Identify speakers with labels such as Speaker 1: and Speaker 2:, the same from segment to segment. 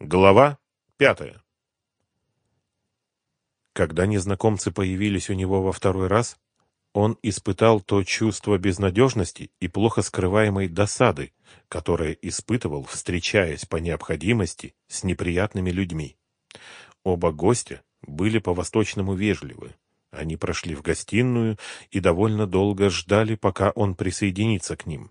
Speaker 1: Глава пятая. Когда незнакомцы появились у него во второй раз, он испытал то чувство безнадежности и плохо скрываемой досады, которое испытывал, встречаясь по необходимости с неприятными людьми. Оба гостя были по-восточному вежливы. Они прошли в гостиную и довольно долго ждали, пока он присоединится к ним.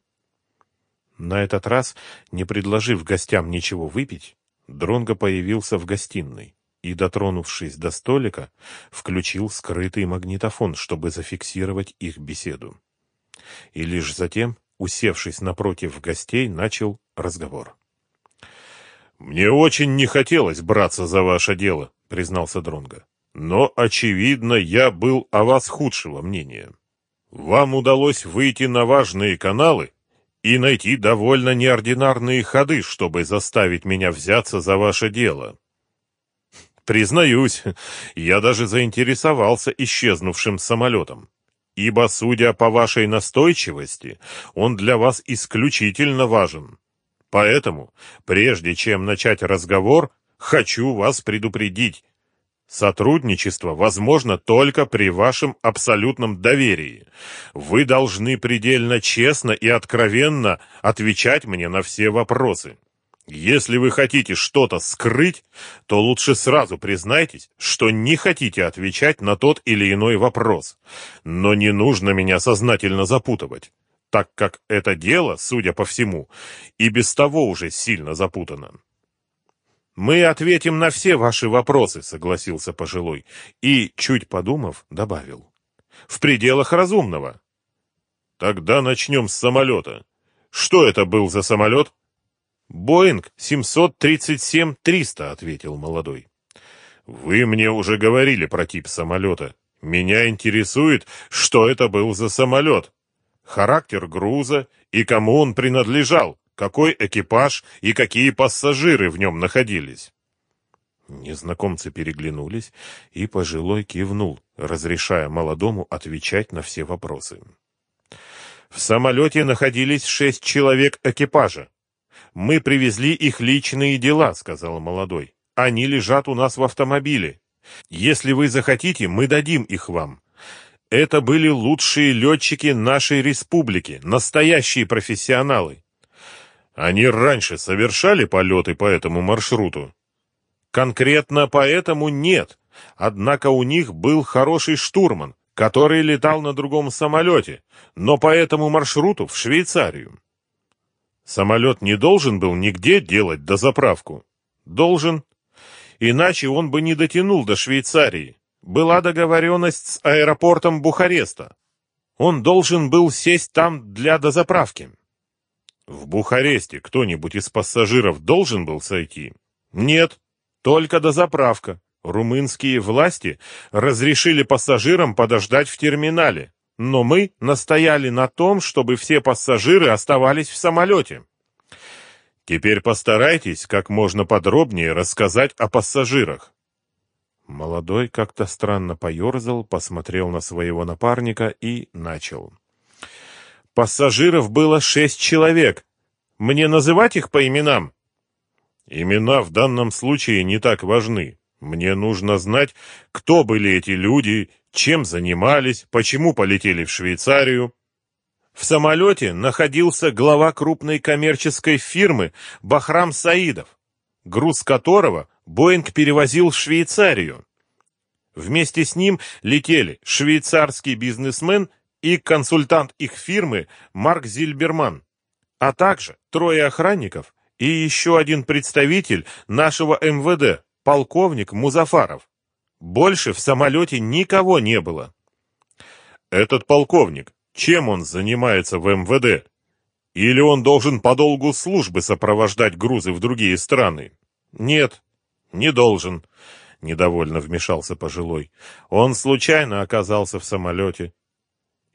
Speaker 1: На этот раз, не предложив гостям ничего выпить, Дронго появился в гостиной и, дотронувшись до столика, включил скрытый магнитофон, чтобы зафиксировать их беседу. И лишь затем, усевшись напротив гостей, начал разговор. «Мне очень не хотелось браться за ваше дело», — признался Дронго. «Но, очевидно, я был о вас худшего мнения. Вам удалось выйти на важные каналы и найти довольно неординарные ходы, чтобы заставить меня взяться за ваше дело. Признаюсь, я даже заинтересовался исчезнувшим самолетом, ибо, судя по вашей настойчивости, он для вас исключительно важен. Поэтому, прежде чем начать разговор, хочу вас предупредить, Сотрудничество возможно только при вашем абсолютном доверии. Вы должны предельно честно и откровенно отвечать мне на все вопросы. Если вы хотите что-то скрыть, то лучше сразу признайтесь, что не хотите отвечать на тот или иной вопрос. Но не нужно меня сознательно запутывать, так как это дело, судя по всему, и без того уже сильно запутано. «Мы ответим на все ваши вопросы», — согласился пожилой. И, чуть подумав, добавил. «В пределах разумного». «Тогда начнем с самолета. Что это был за самолет?» «Боинг 737-300», — ответил молодой. «Вы мне уже говорили про тип самолета. Меня интересует, что это был за самолет, характер груза и кому он принадлежал» какой экипаж и какие пассажиры в нем находились. Незнакомцы переглянулись, и пожилой кивнул, разрешая молодому отвечать на все вопросы. В самолете находились шесть человек экипажа. Мы привезли их личные дела, сказал молодой. Они лежат у нас в автомобиле. Если вы захотите, мы дадим их вам. Это были лучшие летчики нашей республики, настоящие профессионалы. Они раньше совершали полеты по этому маршруту? Конкретно поэтому нет. Однако у них был хороший штурман, который летал на другом самолете, но по этому маршруту в Швейцарию. Самолет не должен был нигде делать дозаправку. Должен. Иначе он бы не дотянул до Швейцарии. Была договоренность с аэропортом Бухареста. Он должен был сесть там для дозаправки. В Бухаресте кто-нибудь из пассажиров должен был сойти? Нет, только дозаправка. Румынские власти разрешили пассажирам подождать в терминале, но мы настояли на том, чтобы все пассажиры оставались в самолете. Теперь постарайтесь как можно подробнее рассказать о пассажирах. Молодой как-то странно поерзал, посмотрел на своего напарника и начал. Пассажиров было шесть человек. Мне называть их по именам? Имена в данном случае не так важны. Мне нужно знать, кто были эти люди, чем занимались, почему полетели в Швейцарию. В самолете находился глава крупной коммерческой фирмы Бахрам Саидов, груз которого Боинг перевозил в Швейцарию. Вместе с ним летели швейцарский бизнесмен и консультант их фирмы Марк Зильберман, а также трое охранников и еще один представитель нашего МВД, полковник Музафаров. Больше в самолете никого не было. Этот полковник, чем он занимается в МВД? Или он должен по долгу службы сопровождать грузы в другие страны? Нет, не должен. Недовольно вмешался пожилой. Он случайно оказался в самолете.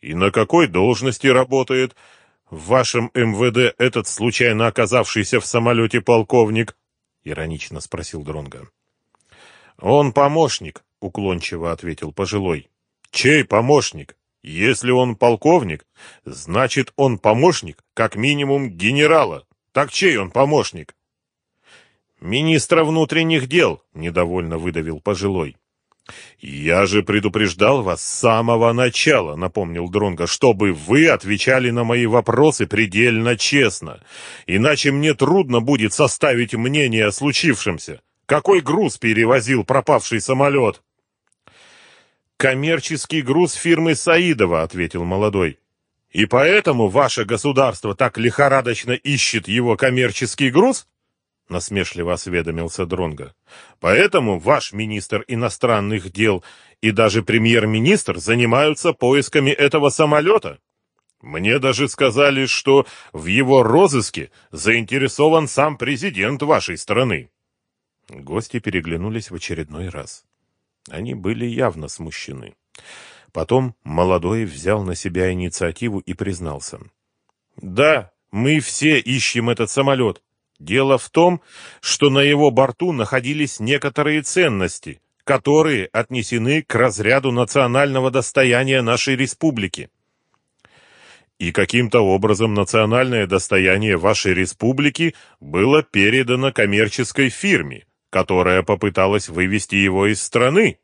Speaker 1: И на какой должности работает в вашем МВД этот случайно оказавшийся в самолете полковник? Иронично спросил Дронга. Он помощник, уклончиво ответил пожилой. Чей помощник? Если он полковник, значит он помощник, как минимум генерала. Так чей он помощник? Министра внутренних дел, недовольно выдавил пожилой. «Я же предупреждал вас с самого начала», — напомнил Дронго, «чтобы вы отвечали на мои вопросы предельно честно. Иначе мне трудно будет составить мнение о случившемся. Какой груз перевозил пропавший самолет?» «Коммерческий груз фирмы Саидова», — ответил молодой. «И поэтому ваше государство так лихорадочно ищет его коммерческий груз?» Насмешливо осведомился Дронга. Поэтому ваш министр иностранных дел и даже премьер-министр занимаются поисками этого самолета. Мне даже сказали, что в его розыске заинтересован сам президент вашей страны. Гости переглянулись в очередной раз. Они были явно смущены. Потом молодой взял на себя инициативу и признался. «Да, мы все ищем этот самолет. Дело в том, что на его борту находились некоторые ценности, которые отнесены к разряду национального достояния нашей республики. И каким-то образом национальное достояние вашей республики было передано коммерческой фирме, которая попыталась вывести его из страны.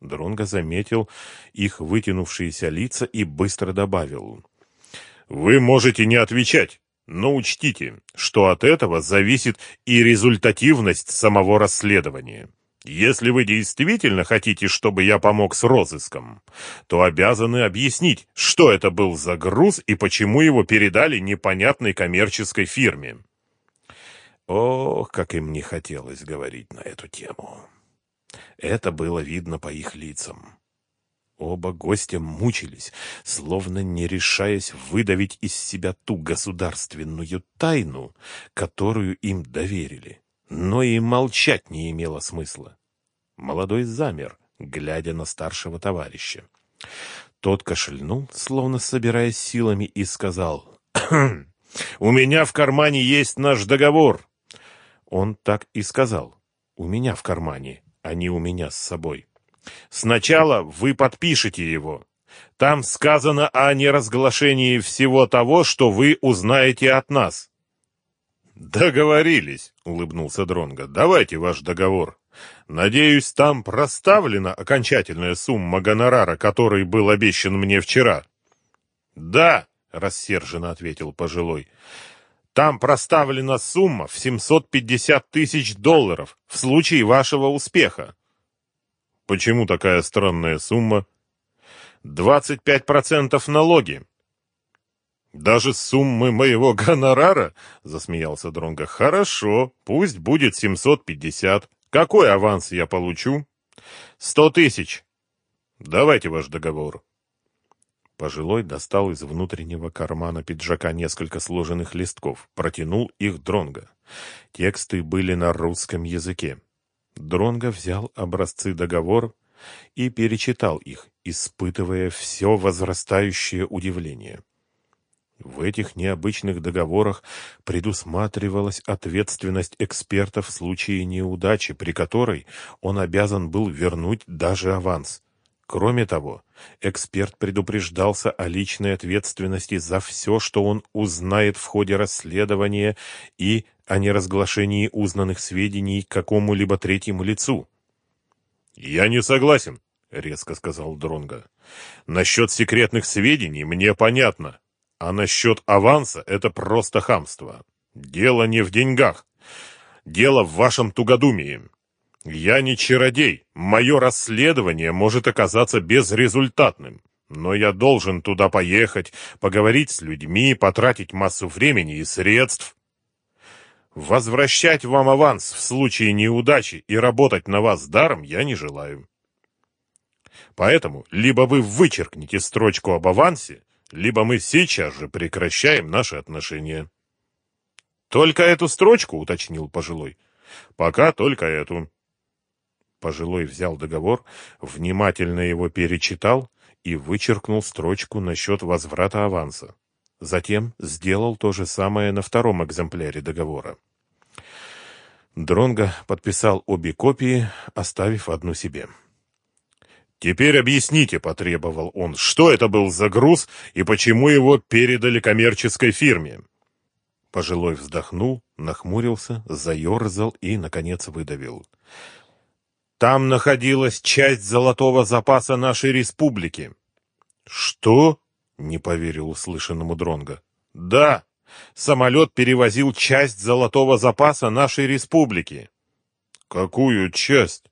Speaker 1: Дронго заметил их вытянувшиеся лица и быстро добавил. «Вы можете не отвечать. Но учтите, что от этого зависит и результативность самого расследования. Если вы действительно хотите, чтобы я помог с розыском, то обязаны объяснить, что это был за груз и почему его передали непонятной коммерческой фирме. Ох, как им не хотелось говорить на эту тему. Это было видно по их лицам. Оба гостя мучились, словно не решаясь выдавить из себя ту государственную тайну, которую им доверили. Но и молчать не имело смысла. Молодой замер, глядя на старшего товарища. Тот кашельнул, словно собираясь силами, и сказал, «У меня в кармане есть наш договор». Он так и сказал, «У меня в кармане, а не у меня с собой». Сначала вы подпишете его. Там сказано о неразглашении всего того, что вы узнаете от нас. Договорились, улыбнулся Дронга. Давайте ваш договор. Надеюсь, там проставлена окончательная сумма гонорара, который был обещан мне вчера. Да, рассерженно ответил пожилой. Там проставлена сумма в 750 тысяч долларов в случае вашего успеха. Почему такая странная сумма? 25% налоги. Даже с суммы моего гонорара, засмеялся Дронга. Хорошо, пусть будет 750. Какой аванс я получу? Сто тысяч. Давайте ваш договор. Пожилой достал из внутреннего кармана пиджака несколько сложенных листков, протянул их Дронга. Тексты были на русском языке. Дронго взял образцы договор и перечитал их, испытывая все возрастающее удивление. В этих необычных договорах предусматривалась ответственность эксперта в случае неудачи, при которой он обязан был вернуть даже аванс. Кроме того, эксперт предупреждался о личной ответственности за все, что он узнает в ходе расследования и о неразглашении узнанных сведений какому-либо третьему лицу. «Я не согласен», — резко сказал Дронга. «Насчет секретных сведений мне понятно, а насчет аванса это просто хамство. Дело не в деньгах, дело в вашем тугодумии. Я не чародей, мое расследование может оказаться безрезультатным». Но я должен туда поехать, поговорить с людьми, потратить массу времени и средств. Возвращать вам аванс в случае неудачи и работать на вас даром я не желаю. Поэтому либо вы вычеркните строчку об авансе, либо мы сейчас же прекращаем наши отношения. Только эту строчку, уточнил пожилой. Пока только эту. Пожилой взял договор, внимательно его перечитал и вычеркнул строчку насчет возврата аванса. Затем сделал то же самое на втором экземпляре договора. Дронго подписал обе копии, оставив одну себе. «Теперь объясните», — потребовал он, — «что это был за груз и почему его передали коммерческой фирме?» Пожилой вздохнул, нахмурился, заерзал и, наконец, выдавил. Там находилась часть золотого запаса нашей республики. Что? Не поверил услышанному Дронга. Да, самолет перевозил часть золотого запаса нашей республики. Какую часть?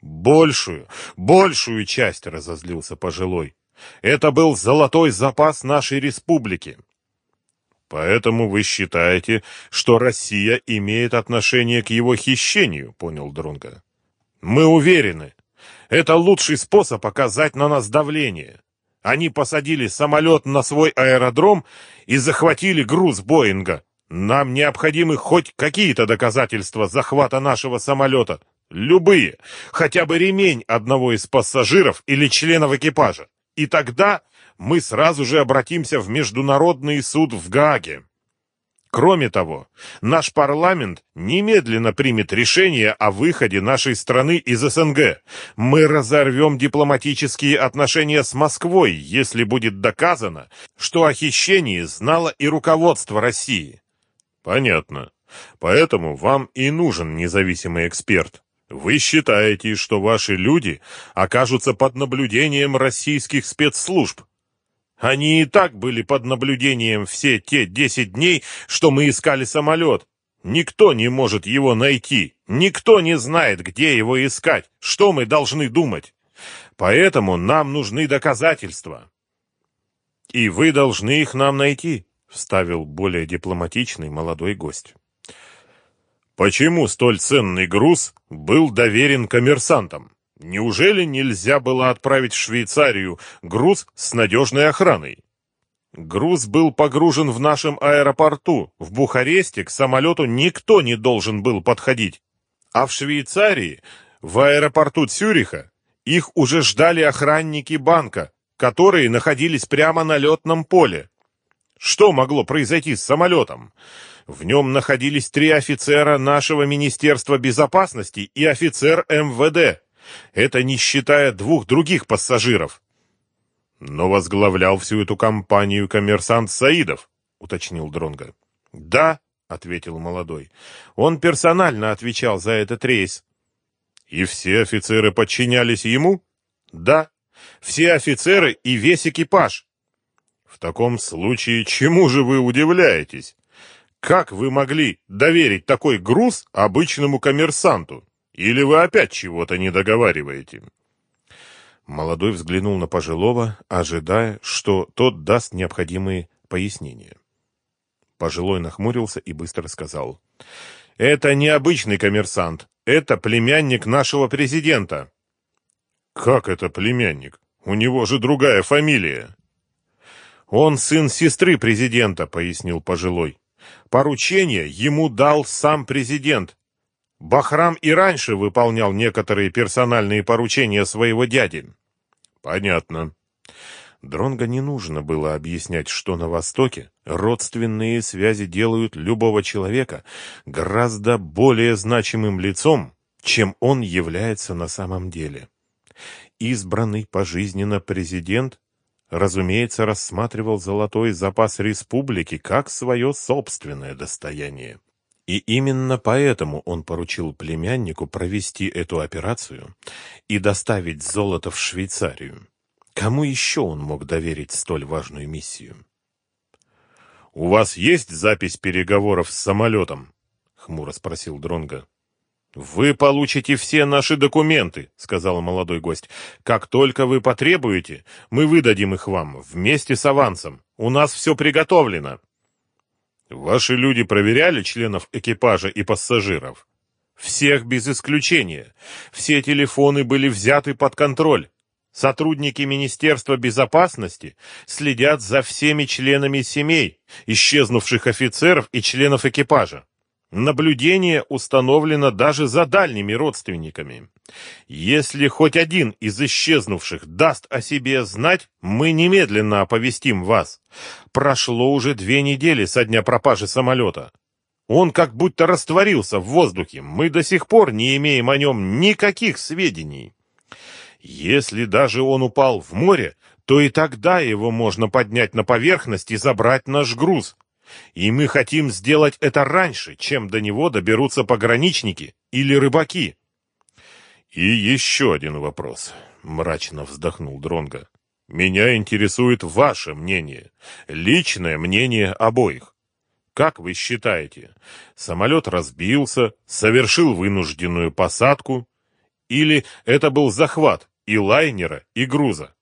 Speaker 1: Большую, большую часть, разозлился пожилой. Это был золотой запас нашей республики. Поэтому вы считаете, что Россия имеет отношение к его хищению, понял Дронга. Мы уверены, это лучший способ оказать на нас давление. Они посадили самолет на свой аэродром и захватили груз Боинга. Нам необходимы хоть какие-то доказательства захвата нашего самолета. Любые. Хотя бы ремень одного из пассажиров или членов экипажа. И тогда мы сразу же обратимся в Международный суд в Гааге. Кроме того, наш парламент немедленно примет решение о выходе нашей страны из СНГ. Мы разорвем дипломатические отношения с Москвой, если будет доказано, что о хищении знало и руководство России. Понятно. Поэтому вам и нужен независимый эксперт. Вы считаете, что ваши люди окажутся под наблюдением российских спецслужб? Они и так были под наблюдением все те десять дней, что мы искали самолет. Никто не может его найти. Никто не знает, где его искать. Что мы должны думать? Поэтому нам нужны доказательства. И вы должны их нам найти, вставил более дипломатичный молодой гость. Почему столь ценный груз был доверен коммерсантам? Неужели нельзя было отправить в Швейцарию груз с надежной охраной? Груз был погружен в нашем аэропорту. В Бухаресте к самолету никто не должен был подходить. А в Швейцарии, в аэропорту Цюриха, их уже ждали охранники банка, которые находились прямо на летном поле. Что могло произойти с самолетом? В нем находились три офицера нашего Министерства безопасности и офицер МВД. Это не считая двух других пассажиров. Но возглавлял всю эту компанию коммерсант Саидов, уточнил Дронга. Да, ответил молодой. Он персонально отвечал за этот рейс. И все офицеры подчинялись ему? Да, все офицеры и весь экипаж. В таком случае чему же вы удивляетесь? Как вы могли доверить такой груз обычному коммерсанту? Или вы опять чего-то не договариваете? Молодой взглянул на пожилого, ожидая, что тот даст необходимые пояснения. Пожилой нахмурился и быстро сказал: "Это не обычный коммерсант, это племянник нашего президента". "Как это племянник? У него же другая фамилия". "Он сын сестры президента", пояснил пожилой. "Поручение ему дал сам президент, Бахрам и раньше выполнял некоторые персональные поручения своего дяди. Понятно. Дронго не нужно было объяснять, что на Востоке родственные связи делают любого человека гораздо более значимым лицом, чем он является на самом деле. Избранный пожизненно президент, разумеется, рассматривал золотой запас республики как свое собственное достояние. И именно поэтому он поручил племяннику провести эту операцию и доставить золото в Швейцарию. Кому еще он мог доверить столь важную миссию? «У вас есть запись переговоров с самолетом?» — хмуро спросил Дронга. «Вы получите все наши документы», — сказал молодой гость. «Как только вы потребуете, мы выдадим их вам вместе с авансом. У нас все приготовлено». Ваши люди проверяли членов экипажа и пассажиров? Всех без исключения. Все телефоны были взяты под контроль. Сотрудники Министерства безопасности следят за всеми членами семей, исчезнувших офицеров и членов экипажа. Наблюдение установлено даже за дальними родственниками. Если хоть один из исчезнувших даст о себе знать, мы немедленно оповестим вас. Прошло уже две недели со дня пропажи самолета. Он как будто растворился в воздухе. Мы до сих пор не имеем о нем никаких сведений. Если даже он упал в море, то и тогда его можно поднять на поверхность и забрать наш груз. И мы хотим сделать это раньше, чем до него доберутся пограничники или рыбаки. И еще один вопрос, мрачно вздохнул Дронга. Меня интересует ваше мнение, личное мнение обоих. Как вы считаете, самолет разбился, совершил вынужденную посадку, или это был захват и лайнера, и груза?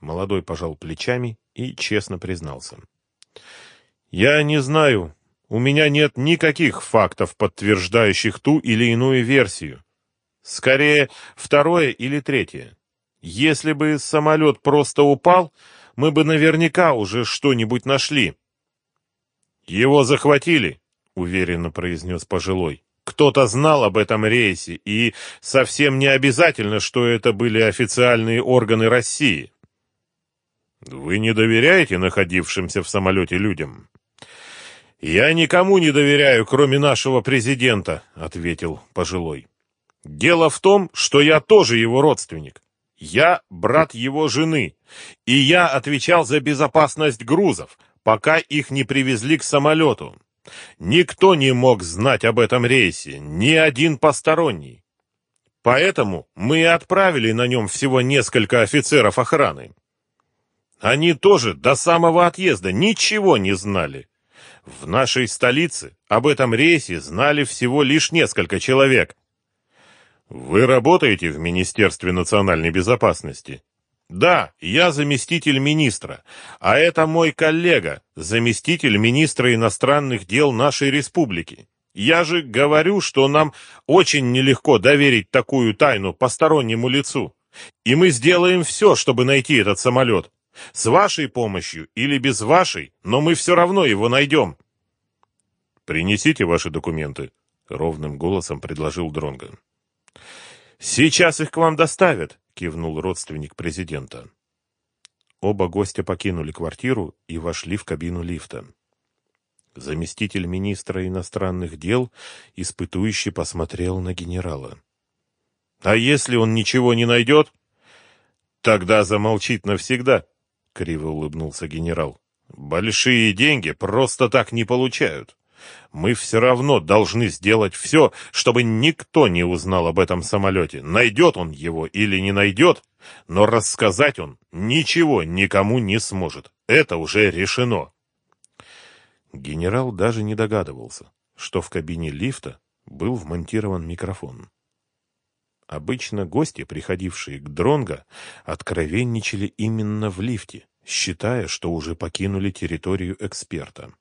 Speaker 1: Молодой пожал плечами и честно признался. Я не знаю. У меня нет никаких фактов, подтверждающих ту или иную версию. Скорее, второе или третье. Если бы самолет просто упал, мы бы наверняка уже что-нибудь нашли. Его захватили, уверенно произнес пожилой. Кто-то знал об этом рейсе, и совсем не обязательно, что это были официальные органы России. Вы не доверяете находившимся в самолете людям? Я никому не доверяю, кроме нашего президента, ответил пожилой. Дело в том, что я тоже его родственник. Я брат его жены, и я отвечал за безопасность грузов, пока их не привезли к самолету. Никто не мог знать об этом рейсе, ни один посторонний. Поэтому мы и отправили на нем всего несколько офицеров охраны. Они тоже до самого отъезда ничего не знали. В нашей столице об этом рейсе знали всего лишь несколько человек. Вы работаете в Министерстве национальной безопасности? Да, я заместитель министра, а это мой коллега, заместитель министра иностранных дел нашей республики. Я же говорю, что нам очень нелегко доверить такую тайну постороннему лицу. И мы сделаем все, чтобы найти этот самолет. С вашей помощью или без вашей, но мы все равно его найдем. Принесите ваши документы, ровным голосом предложил Дронго. Сейчас их к вам доставят, кивнул родственник президента. Оба гостя покинули квартиру и вошли в кабину лифта. Заместитель министра иностранных дел испытующе посмотрел на генерала. А если он ничего не найдет? Тогда замолчит навсегда, — криво улыбнулся генерал. «Большие деньги просто так не получают. Мы все равно должны сделать все, чтобы никто не узнал об этом самолете. Найдет он его или не найдет, но рассказать он ничего никому не сможет. Это уже решено». Генерал даже не догадывался, что в кабине лифта был вмонтирован микрофон. Обычно гости, приходившие к Дронго, откровенничали именно в лифте, считая, что уже покинули территорию эксперта.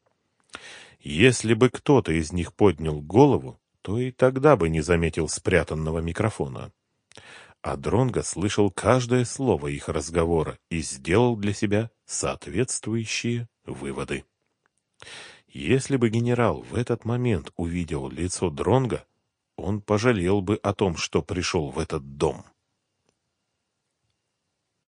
Speaker 1: Если бы кто-то из них поднял голову, то и тогда бы не заметил спрятанного микрофона. А Дронго слышал каждое слово их разговора и сделал для себя соответствующие выводы. Если бы генерал в этот момент увидел лицо Дронга, он пожалел бы о том, что пришел в этот дом.